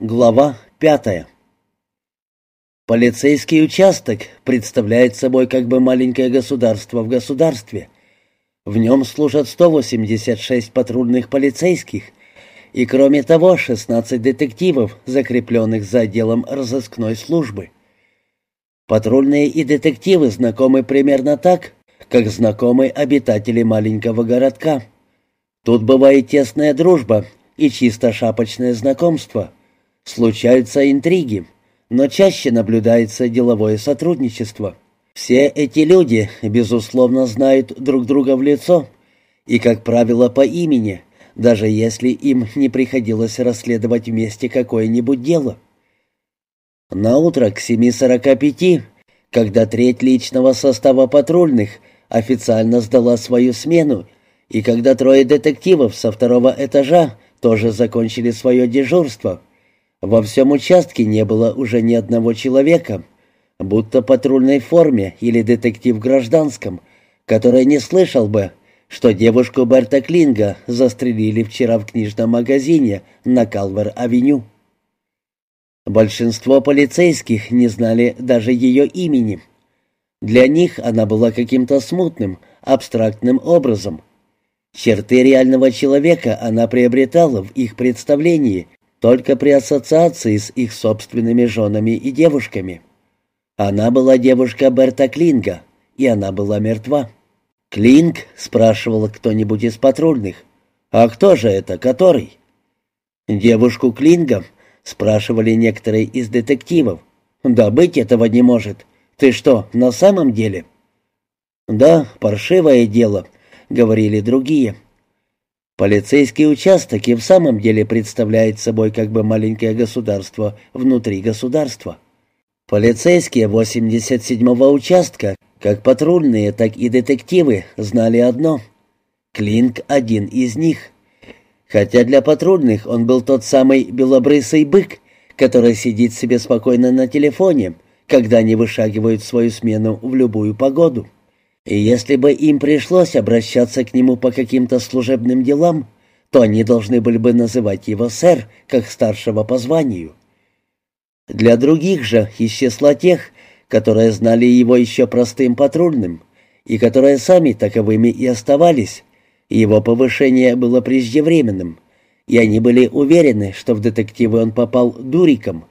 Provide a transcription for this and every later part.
Глава пятая Полицейский участок представляет собой как бы маленькое государство в государстве. В нем служат 186 патрульных полицейских и, кроме того, 16 детективов, закрепленных за отделом разыскной службы. Патрульные и детективы знакомы примерно так, как знакомы обитатели маленького городка. Тут бывает тесная дружба и чисто шапочное знакомство – Случаются интриги, но чаще наблюдается деловое сотрудничество. Все эти люди, безусловно, знают друг друга в лицо и, как правило, по имени, даже если им не приходилось расследовать вместе какое-нибудь дело. На утро к 7.45, когда треть личного состава патрульных официально сдала свою смену, и когда трое детективов со второго этажа тоже закончили свое дежурство, во всем участке не было уже ни одного человека, будто патрульной форме или детектив гражданском, который не слышал бы, что девушку Берта Клинга застрелили вчера в книжном магазине на Калвер-авеню. Большинство полицейских не знали даже ее имени. Для них она была каким-то смутным, абстрактным образом. Черты реального человека она приобретала в их представлении только при ассоциации с их собственными женами и девушками. Она была девушка Берта Клинга, и она была мертва. «Клинг?» — спрашивал кто-нибудь из патрульных. «А кто же это, который?» «Девушку Клинга?» — спрашивали некоторые из детективов. «Да быть этого не может. Ты что, на самом деле?» «Да, паршивое дело», — говорили другие. Полицейский участок и в самом деле представляет собой как бы маленькое государство внутри государства. Полицейские 87-го участка, как патрульные, так и детективы, знали одно. Клинк один из них. Хотя для патрульных он был тот самый белобрысый бык, который сидит себе спокойно на телефоне, когда они вышагивают свою смену в любую погоду. И если бы им пришлось обращаться к нему по каким-то служебным делам, то они должны были бы называть его сэр, как старшего по званию. Для других же, из числа тех, которые знали его еще простым патрульным, и которые сами таковыми и оставались, его повышение было преждевременным, и они были уверены, что в детективы он попал дуриком.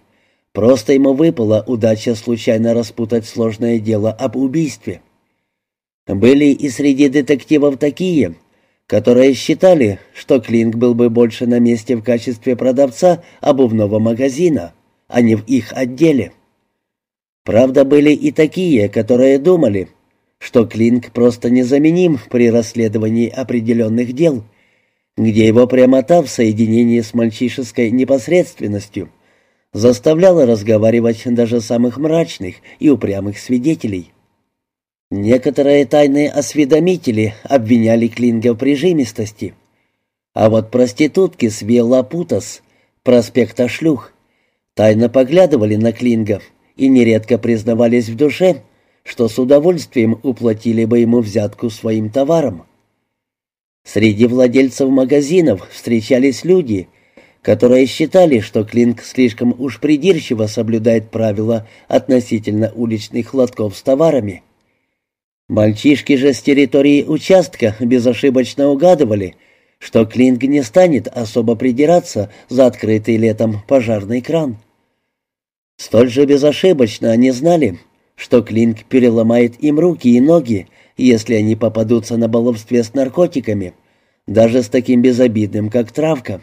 Просто ему выпала удача случайно распутать сложное дело об убийстве. Были и среди детективов такие, которые считали, что Клинк был бы больше на месте в качестве продавца обувного магазина, а не в их отделе. Правда, были и такие, которые думали, что Клинк просто незаменим при расследовании определенных дел, где его прямота в соединении с мальчишеской непосредственностью заставляла разговаривать даже самых мрачных и упрямых свидетелей. Некоторые тайные осведомители обвиняли Клинга в прижимистости. А вот проститутки с Виолапутас, проспекта Шлюх, тайно поглядывали на Клинга и нередко признавались в душе, что с удовольствием уплатили бы ему взятку своим товаром. Среди владельцев магазинов встречались люди, которые считали, что Клинк слишком уж придирчиво соблюдает правила относительно уличных лотков с товарами. Мальчишки же с территории участка безошибочно угадывали, что Клинк не станет особо придираться за открытый летом пожарный кран. Столь же безошибочно они знали, что Клинк переломает им руки и ноги, если они попадутся на баловстве с наркотиками, даже с таким безобидным, как травка.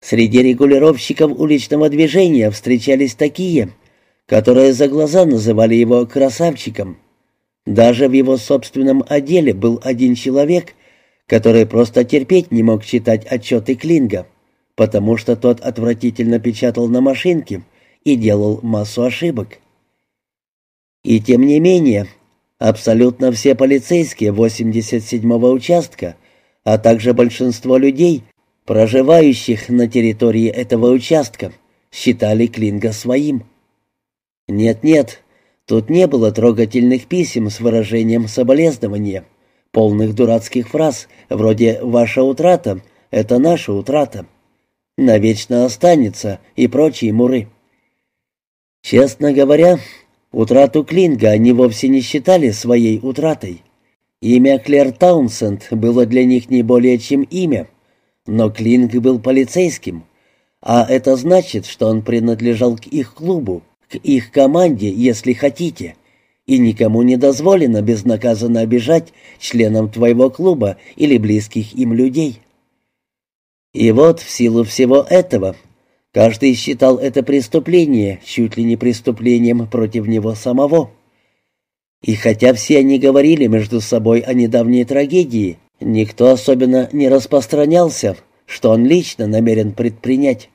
Среди регулировщиков уличного движения встречались такие, которые за глаза называли его красавчиком – даже в его собственном отделе был один человек, который просто терпеть не мог читать отчеты Клинга, потому что тот отвратительно печатал на машинке и делал массу ошибок. И тем не менее, абсолютно все полицейские 87-го участка, а также большинство людей, проживающих на территории этого участка, считали Клинга своим. Нет-нет, Тут не было трогательных писем с выражением соболезнования, полных дурацких фраз, вроде «Ваша утрата — это наша утрата». навечно останется и прочие муры. Честно говоря, утрату Клинга они вовсе не считали своей утратой. Имя Клэр Таунсенд было для них не более чем имя, но Клинг был полицейским, а это значит, что он принадлежал к их клубу, их команде, если хотите, и никому не дозволено безнаказанно обижать членам твоего клуба или близких им людей. И вот в силу всего этого каждый считал это преступление чуть ли не преступлением против него самого. И хотя все они говорили между собой о недавней трагедии, никто особенно не распространялся, что он лично намерен предпринять.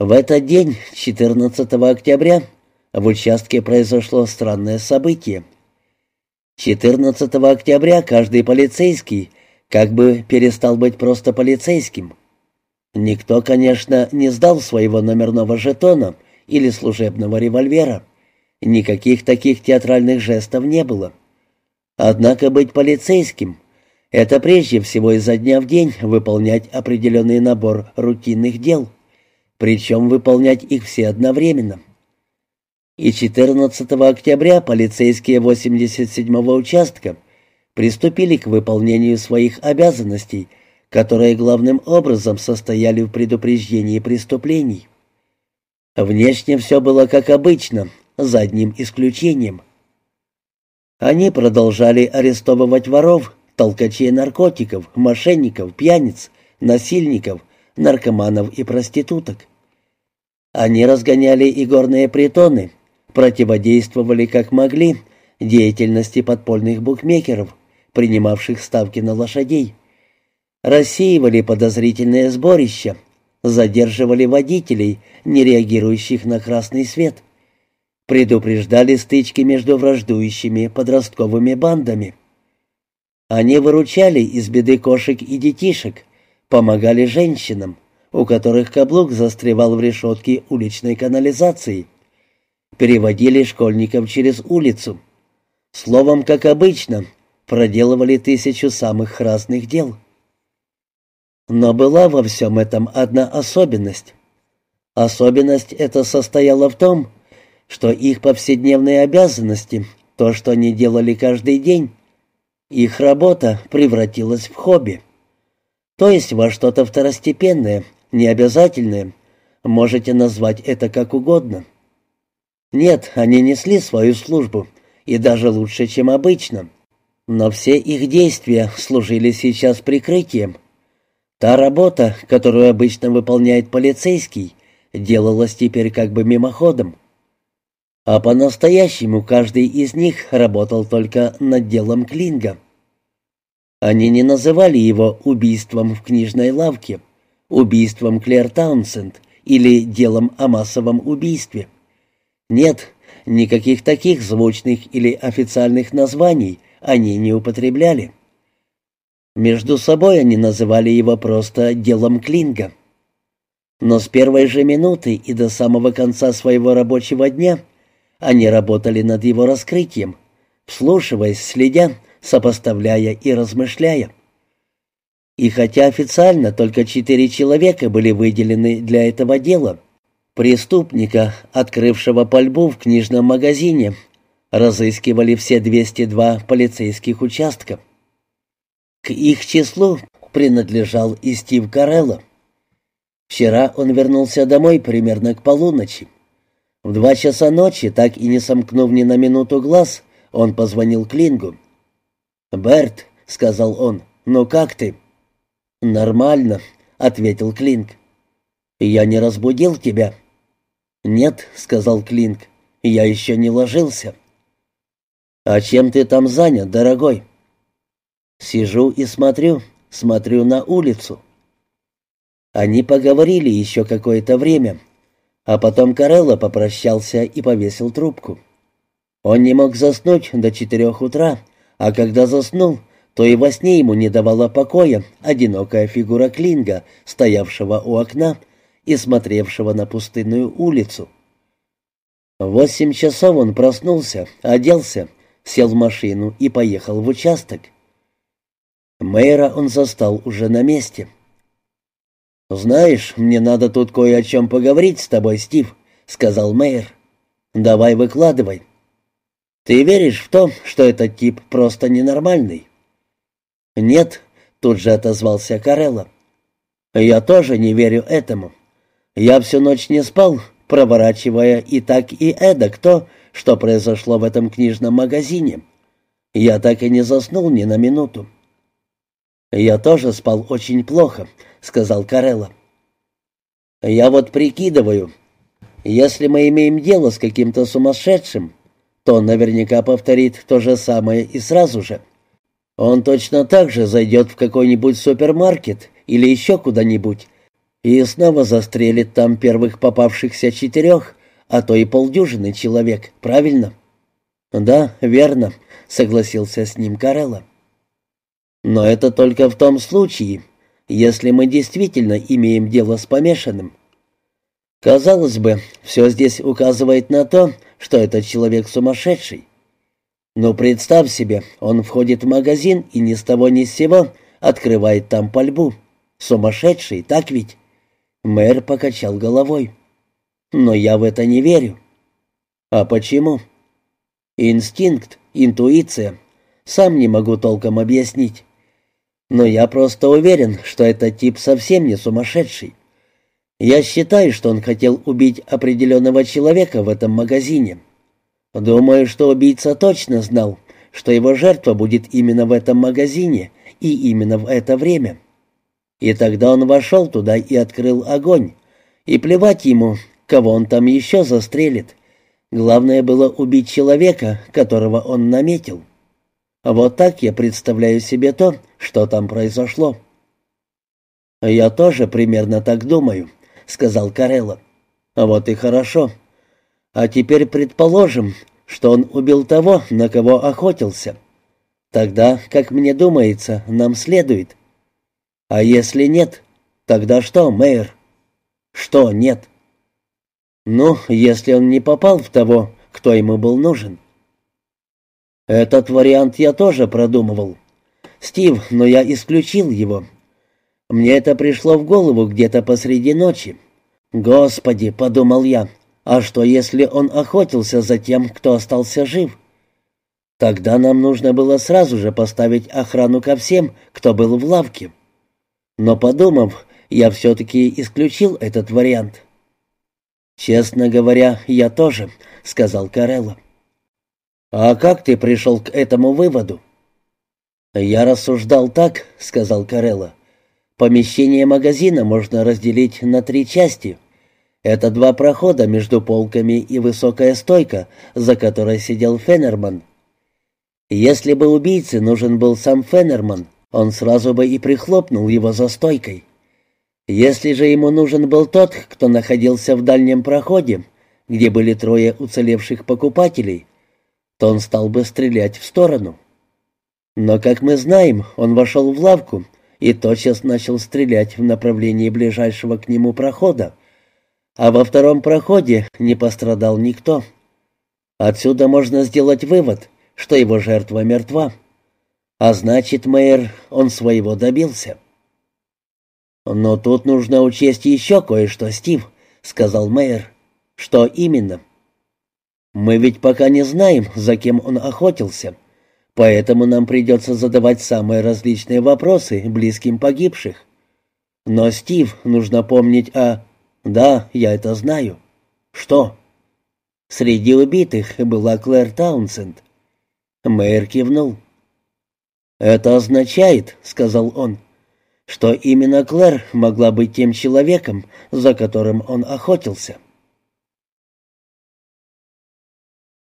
В этот день, 14 октября, в участке произошло странное событие. 14 октября каждый полицейский как бы перестал быть просто полицейским. Никто, конечно, не сдал своего номерного жетона или служебного револьвера. Никаких таких театральных жестов не было. Однако быть полицейским — это прежде всего изо дня в день выполнять определенный набор рутинных дел, причем выполнять их все одновременно. И 14 октября полицейские 87-го участка приступили к выполнению своих обязанностей, которые главным образом состояли в предупреждении преступлений. Внешне все было как обычно, за одним исключением. Они продолжали арестовывать воров, толкачей наркотиков, мошенников, пьяниц, насильников, наркоманов и проституток. Они разгоняли и горные притоны, противодействовали как могли деятельности подпольных букмекеров, принимавших ставки на лошадей. Рассеивали подозрительные сборища, задерживали водителей, не реагирующих на красный свет. Предупреждали стычки между враждующими подростковыми бандами. Они выручали из беды кошек и детишек, помогали женщинам, у которых каблук застревал в решетке уличной канализации, переводили школьников через улицу. Словом, как обычно, проделывали тысячу самых разных дел. Но была во всем этом одна особенность. Особенность эта состояла в том, что их повседневные обязанности, то, что они делали каждый день, их работа превратилась в хобби. То есть во что-то второстепенное, необязательное, можете назвать это как угодно. Нет, они несли свою службу, и даже лучше, чем обычно. Но все их действия служили сейчас прикрытием. Та работа, которую обычно выполняет полицейский, делалась теперь как бы мимоходом. А по-настоящему каждый из них работал только над делом Клинга. Они не называли его убийством в книжной лавке, убийством Клэр Таунсенд или делом о массовом убийстве. Нет, никаких таких звучных или официальных названий они не употребляли. Между собой они называли его просто «делом Клинга». Но с первой же минуты и до самого конца своего рабочего дня они работали над его раскрытием, вслушиваясь, следя, сопоставляя и размышляя. И хотя официально только четыре человека были выделены для этого дела, преступника, открывшего пальбу в книжном магазине, разыскивали все 202 полицейских участка. К их числу принадлежал и Стив Карелло. Вчера он вернулся домой примерно к полуночи. В два часа ночи, так и не сомкнув ни на минуту глаз, он позвонил Клингу. «Берт», — сказал он, — «ну как ты?» «Нормально», — ответил Клинг. «Я не разбудил тебя?» «Нет», — сказал Клинг, — «я еще не ложился». «А чем ты там занят, дорогой?» «Сижу и смотрю, смотрю на улицу». Они поговорили еще какое-то время, а потом Карелло попрощался и повесил трубку. Он не мог заснуть до четырех утра, а когда заснул, то и во сне ему не давала покоя одинокая фигура Клинга, стоявшего у окна и смотревшего на пустынную улицу. Восемь часов он проснулся, оделся сел в машину и поехал в участок. Мэра он застал уже на месте. «Знаешь, мне надо тут кое о чем поговорить с тобой, Стив», — сказал мэр. «Давай выкладывай». «Ты веришь в то, что этот тип просто ненормальный?» «Нет», — тут же отозвался Карелла. «Я тоже не верю этому. Я всю ночь не спал, проворачивая и так и эдак то, что произошло в этом книжном магазине. Я так и не заснул ни на минуту. «Я тоже спал очень плохо», — сказал Карелла. «Я вот прикидываю, если мы имеем дело с каким-то сумасшедшим, то он наверняка повторит то же самое и сразу же. Он точно так же зайдет в какой-нибудь супермаркет или еще куда-нибудь и снова застрелит там первых попавшихся четырех, а то и полдюжины человек, правильно?» «Да, верно», — согласился с ним Карелла. «Но это только в том случае, если мы действительно имеем дело с помешанным. Казалось бы, все здесь указывает на то, что этот человек сумасшедший. Но представь себе, он входит в магазин и ни с того ни с сего открывает там пальбу. Сумасшедший, так ведь?» Мэр покачал головой. «Но я в это не верю». «А почему?» «Инстинкт, интуиция. Сам не могу толком объяснить. Но я просто уверен, что этот тип совсем не сумасшедший. Я считаю, что он хотел убить определенного человека в этом магазине. Думаю, что убийца точно знал, что его жертва будет именно в этом магазине и именно в это время. И тогда он вошел туда и открыл огонь. И плевать ему, кого он там еще застрелит. Главное было убить человека, которого он наметил. Вот так я представляю себе то, что там произошло. «Я тоже примерно так думаю», — сказал Карелло. «Вот и хорошо. А теперь предположим, что он убил того, на кого охотился. Тогда, как мне думается, нам следует а если нет, тогда что, мэр? Что нет? Ну, если он не попал в того, кто ему был нужен. Этот вариант я тоже продумывал. Стив, но я исключил его. Мне это пришло в голову где-то посреди ночи. Господи, подумал я, а что если он охотился за тем, кто остался жив? Тогда нам нужно было сразу же поставить охрану ко всем, кто был в лавке. Но подумав, я все-таки исключил этот вариант. «Честно говоря, я тоже», — сказал Карелло. «А как ты пришел к этому выводу?» «Я рассуждал так», — сказал Карелло. «Помещение магазина можно разделить на три части. Это два прохода между полками и высокая стойка, за которой сидел Феннерман. Если бы убийце нужен был сам Феннерман, он сразу бы и прихлопнул его за стойкой. Если же ему нужен был тот, кто находился в дальнем проходе, где были трое уцелевших покупателей, то он стал бы стрелять в сторону. Но, как мы знаем, он вошел в лавку и тотчас начал стрелять в направлении ближайшего к нему прохода, а во втором проходе не пострадал никто. Отсюда можно сделать вывод, что его жертва мертва. А значит, мэр, он своего добился. «Но тут нужно учесть еще кое-что, Стив», — сказал мэр. «Что именно?» «Мы ведь пока не знаем, за кем он охотился, поэтому нам придется задавать самые различные вопросы близким погибших. Но, Стив, нужно помнить о... Да, я это знаю. Что?» «Среди убитых была Клэр Таунсенд». Мэр кивнул. «Это означает, — сказал он, — что именно Клэр могла быть тем человеком, за которым он охотился.